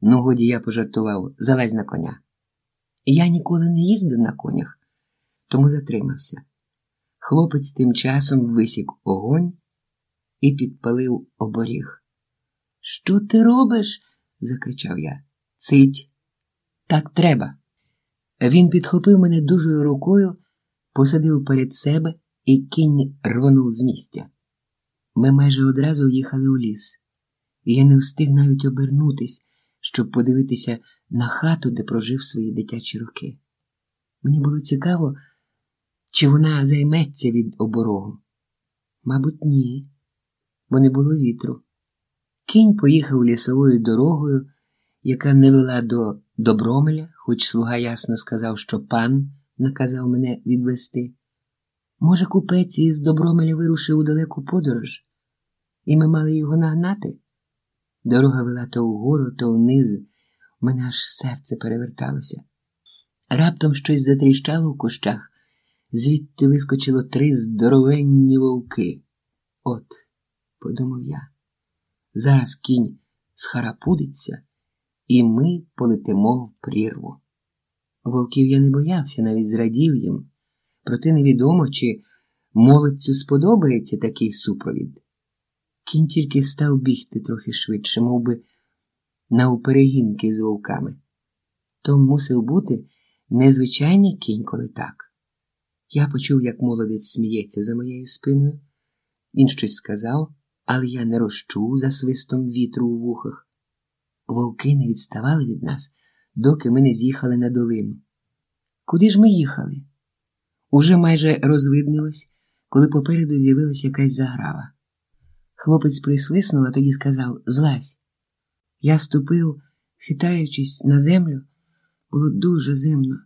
Ну, годі я пожартував, залазь на коня. Я ніколи не їздив на конях, тому затримався. Хлопець тим часом висік огонь і підпалив оборіг. Що ти робиш? закричав я. Цить, так треба. Він підхопив мене дужою рукою, посадив перед себе і кінь рвонув з місця. Ми майже одразу в'їхали у ліс, і я не встиг навіть обернутись, щоб подивитися на хату, де прожив свої дитячі роки. Мені було цікаво, чи вона займеться від оборогу. Мабуть, ні, бо не було вітру. Кінь поїхав лісовою дорогою, яка не вела до Добромеля, хоч слуга ясно сказав, що пан наказав мене відвести. Може, купець із Добромеля вирушив у далеку подорож, і ми мали його нагнати? Дорога вела то вгору, то вниз, у мене аж серце переверталося. Раптом щось затріщало в кущах, звідти вискочило три здоровенні вовки. От, подумав я, зараз кінь схарапудиться, і ми полетимо в прірву. Вовків я не боявся, навіть зрадів їм, проте невідомо, чи молодцю сподобається такий супровід. Кінь тільки став бігти трохи швидше, мов би, на уперегінки з вовками. То мусив бути незвичайний кінь, коли так. Я почув, як молодець сміється за моєю спиною. Він щось сказав, але я не розчув за свистом вітру у вухах. Вовки не відставали від нас, доки ми не з'їхали на долину. Куди ж ми їхали? Уже майже розвиднилось, коли попереду з'явилася якась заграва. Хлопець присвиснув, а тоді сказав Злазь. Я ступив, хитаючись на землю, було дуже зимно.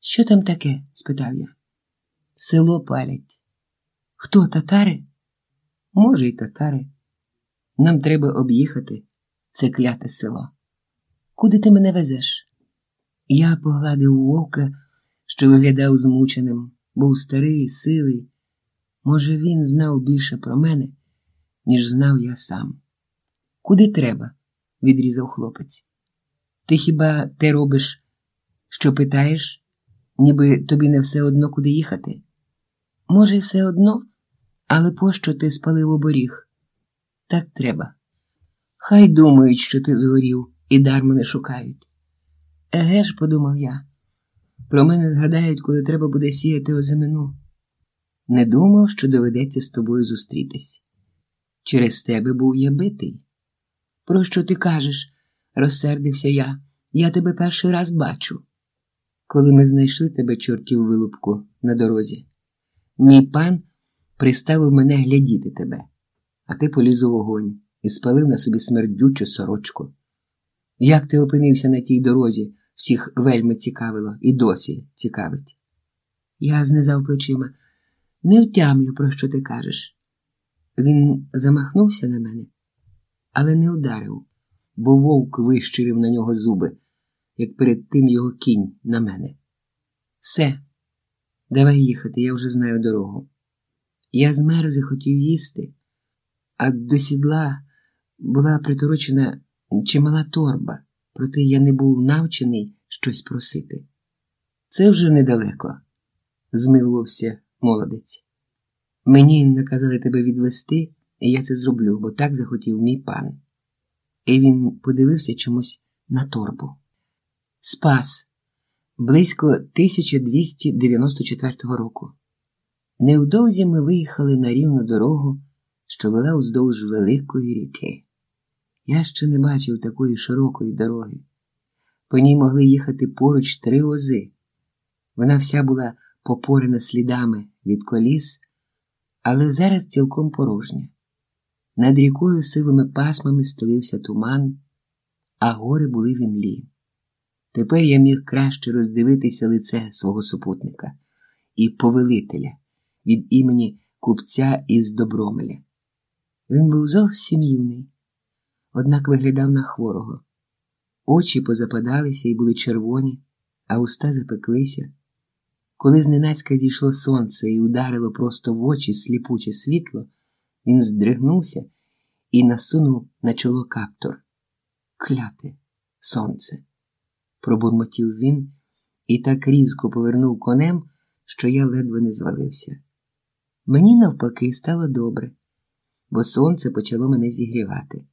Що там таке? спитав я. Село палять. Хто татари? Може, й татари. Нам треба об'їхати це кляте село. Куди ти мене везеш? Я погладив вовка, що виглядав змученим, був старий, сивий. Може, він знав більше про мене, ніж знав я сам. Куди треба? відрізав хлопець. Ти хіба те робиш, що питаєш, ніби тобі не все одно куди їхати? Може, все одно, але пощо ти спалив оборіг? Так треба. Хай думають, що ти згорів, і дармо не шукають. Еге ж, подумав я, про мене згадають, коли треба буде сіяти озимину. Не думав, що доведеться з тобою зустрітись. Через тебе був я битий. Про що ти кажеш? розсердився я. Я тебе перший раз бачу. Коли ми знайшли тебе, чортів вилупку, на дорозі, мій пан приставив мене глядіти тебе, а ти поліз у вогонь і спалив на собі смердючу сорочку. Як ти опинився на тій дорозі, всіх вельми цікавило і досі цікавить. Я знизав плечима. Не втямлю, про що ти кажеш. Він замахнувся на мене, але не ударив, бо вовк вищирив на нього зуби, як перед тим його кінь на мене. Все, давай їхати, я вже знаю дорогу. Я з мерзи хотів їсти, а до сідла була приторочена чимала торба, проте я не був навчений щось просити. Це вже недалеко, змилувався молодець. Мені наказали тебе відвести, і я це зроблю, бо так захотів мій пан. І він подивився чомусь на торбу. Спас близько 1294 року. Невдовзі ми виїхали на рівну дорогу, що вела уздовж великої ріки. Я ще не бачив такої широкої дороги. По ній могли їхати поруч три вози. Вона вся була попорена слідами від коліс, але зараз цілком порожня. Над рікою сивими пасмами стелився туман, а гори були в імлі. Тепер я міг краще роздивитися лице свого супутника і повелителя від імені купця із Добромеля. Він був зовсім юний, однак виглядав на хворого. Очі позападалися і були червоні, а уста запеклися. Коли зненацька зійшло сонце і ударило просто в очі сліпуче світло, він здригнувся і насунув на чоло каптур. Кляте, сонце, пробурмотів він і так різко повернув конем, що я ледве не звалився. Мені навпаки стало добре, бо сонце почало мене зігрівати.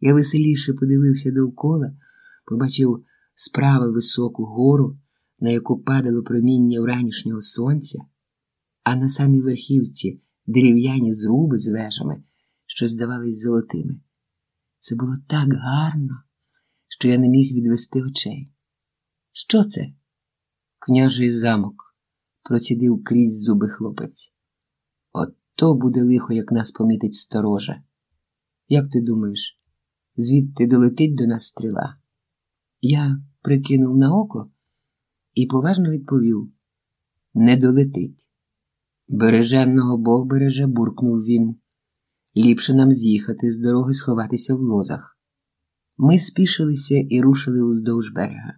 Я веселіше подивився довкола, побачив справа високу гору, на яку падало проміння вранішнього сонця, а на самій верхівці дерев'яні зруби з вежами, що здавались золотими. Це було так гарно, що я не міг відвести очей. Що це? Княжий замок, процідив крізь зуби хлопець. Ото буде лихо, як нас помітить сторожа. Як ти думаєш, звідти долетить до нас стріла? Я прикинув на око і поважно відповів: Не долетить. Береженного Бог береже, буркнув він. Ліпше нам з'їхати з дороги сховатися в лозах. Ми спішилися і рушили уздовж берега.